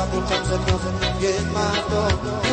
trouble comes and goes. get my thought.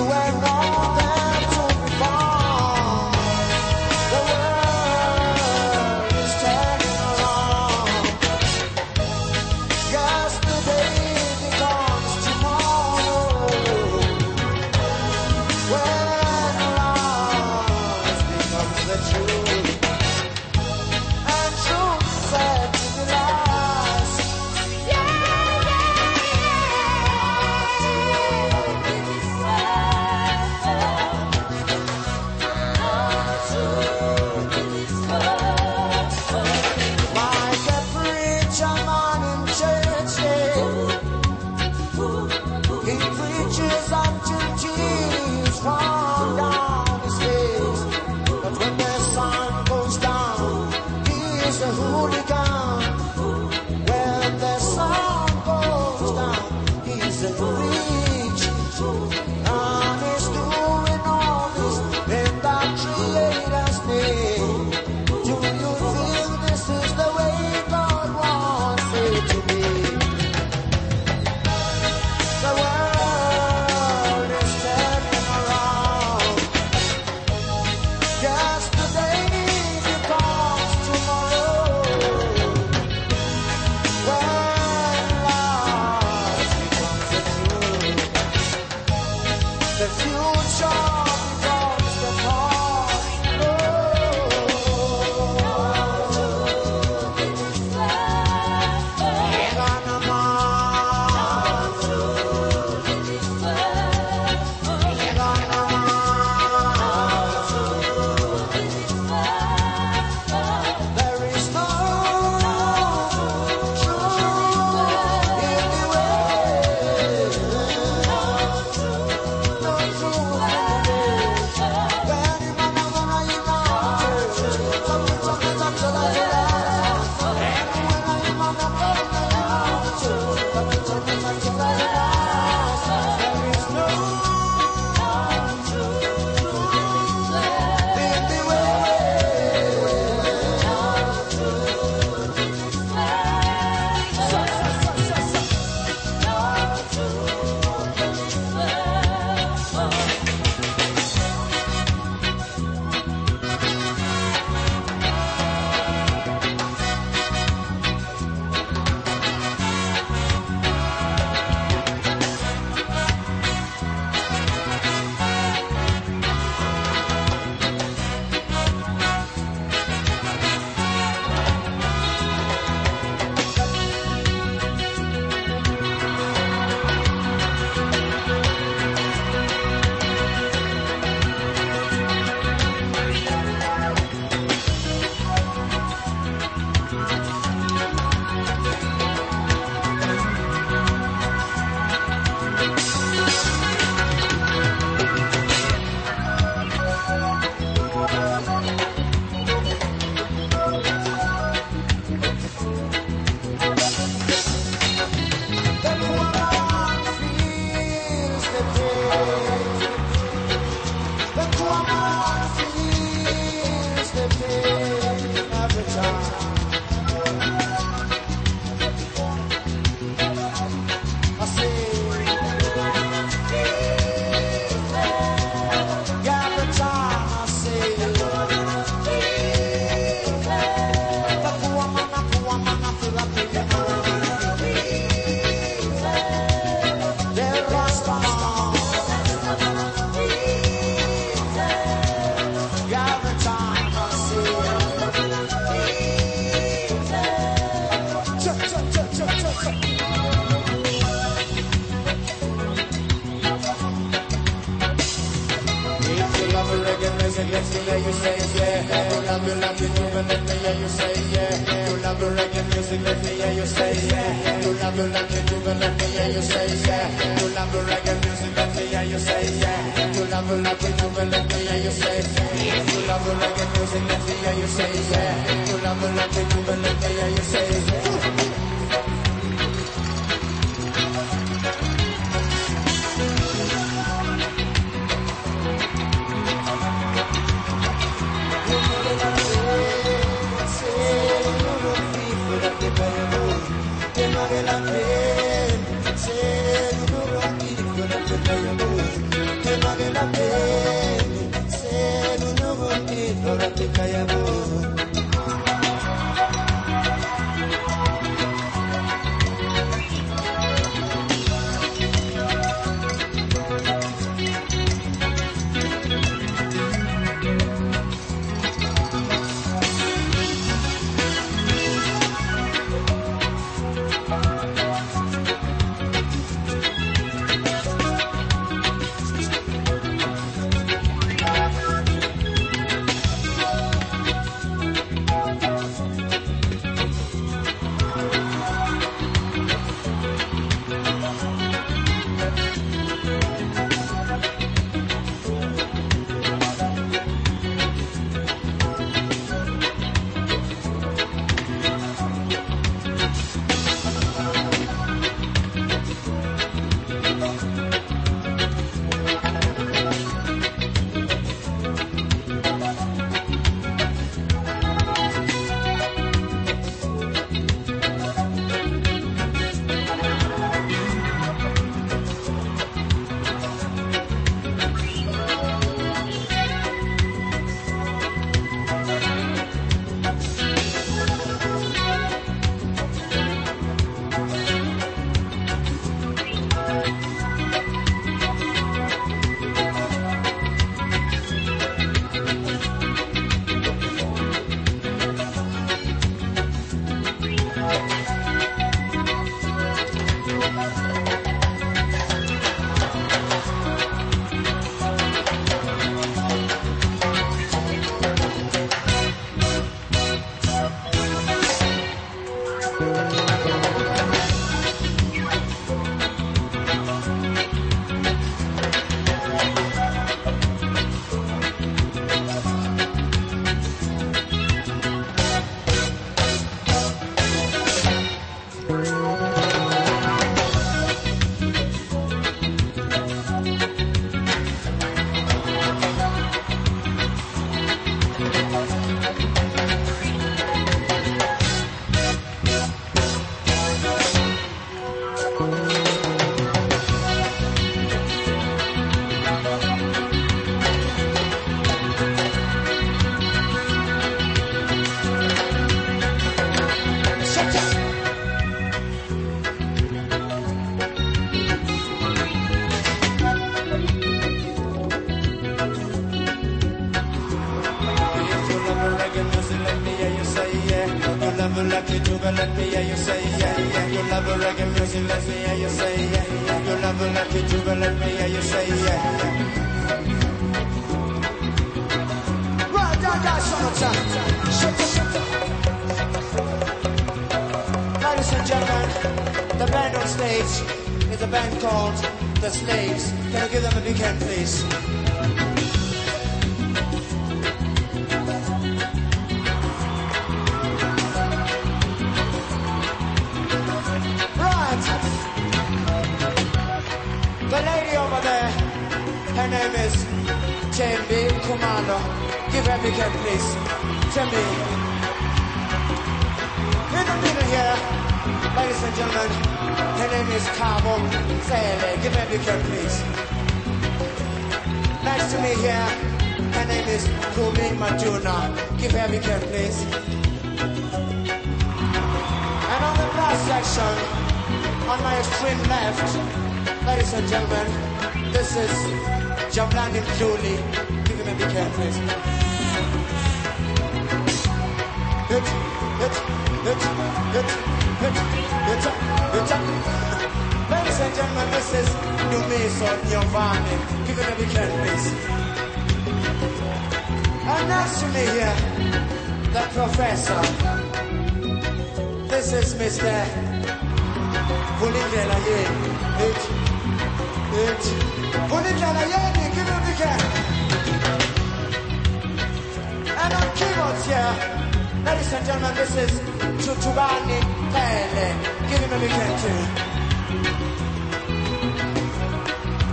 love the reggae music like me and you say yeah. You love the reggae music? it like me and you say yeah. You love reggae music like me and you say Ladies and gentlemen, the band on stage is a band called The Slaves. Can you give them a big hand, please? Right. The lady over there, her name is Tell me, commander, give replicant please. Tell me. Little people here, ladies and gentlemen, her name is Cabo. Tell me, give replicant please. Next to me here, her name is Kumi Maduna. Give replicant please. And on the last section, on my extreme left, ladies and gentlemen, this is Jumpland and Julie, give them a big hand, please. Hit, hit, hit, hit, hit, hit, hit, hit. Ladies and gentlemen, this is Numeso Giovanni. Give them a big hand, please. And next to me here, the professor. This is Mr. Kulindela Yeni. Hit, hit. Kulindela Yeni again. And on keyboards yeah. ladies and gentlemen, this is Chutubani Pele. Give him a big hand too.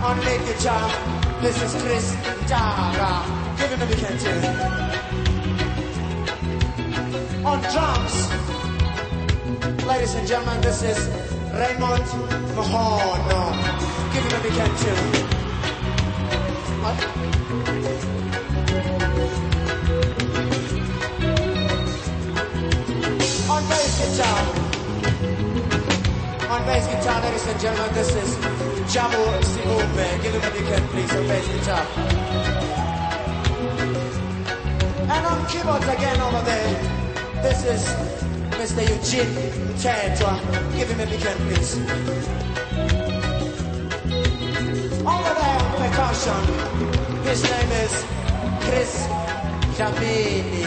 On lead guitar, this is Chris Dara. Give him a big hand too. On drums, ladies and gentlemen, this is Raymond Mahono. Give him a big hand too. On bass guitar. On bass guitar, ladies and gentlemen, this is Jabu Sibumbe. Give him a big hand, please, on bass guitar. And on keyboards again over there, this is Mr. Eugene Tetwa. Give him a big hand, please. Over there percussion, his name is Chris Jamini.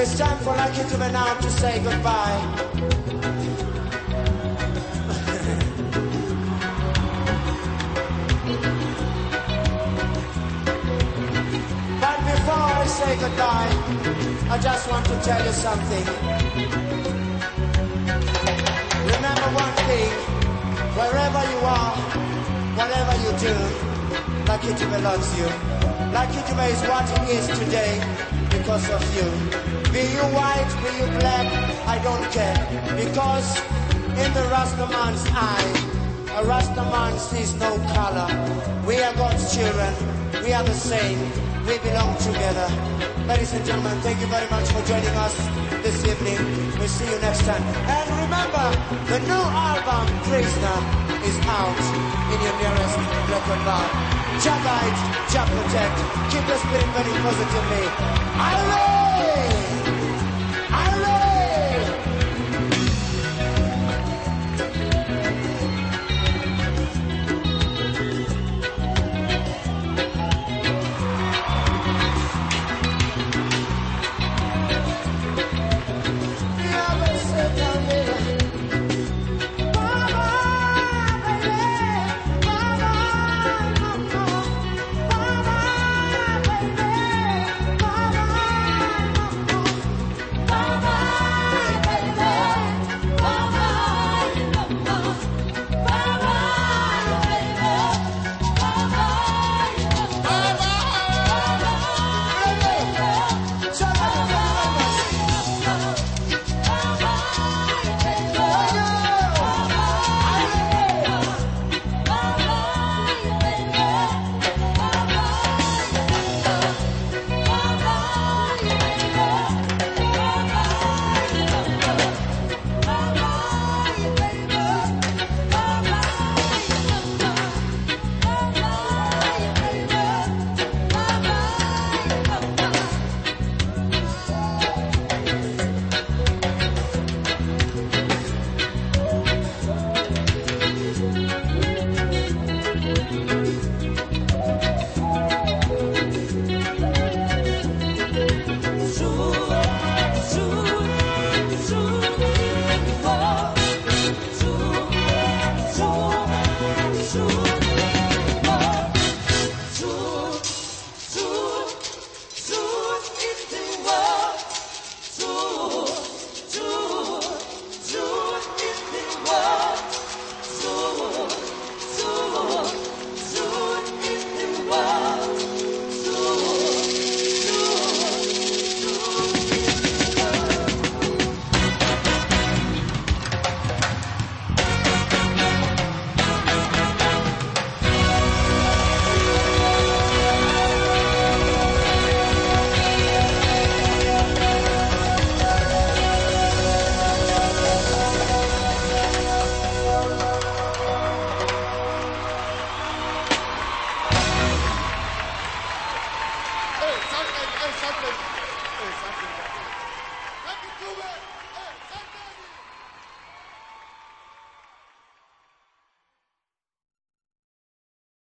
It's time for Lucky Dube now to say goodbye. I say goodbye, I just want to tell you something. Remember one thing, wherever you are, whatever you do, Lucky Dube loves you. Lucky Dube is what it is today because of you. Be you white, be you black, I don't care. Because in the Rastaman's eye, a Rastaman sees no color. We are God's children. We are the same. We belong together. Ladies and gentlemen, thank you very much for joining us this evening. We'll see you next time. And remember, the new album, Prisoner, is out in your nearest record bar. Jah guide, Jah protect. Keep the spirit burning positively. Aye!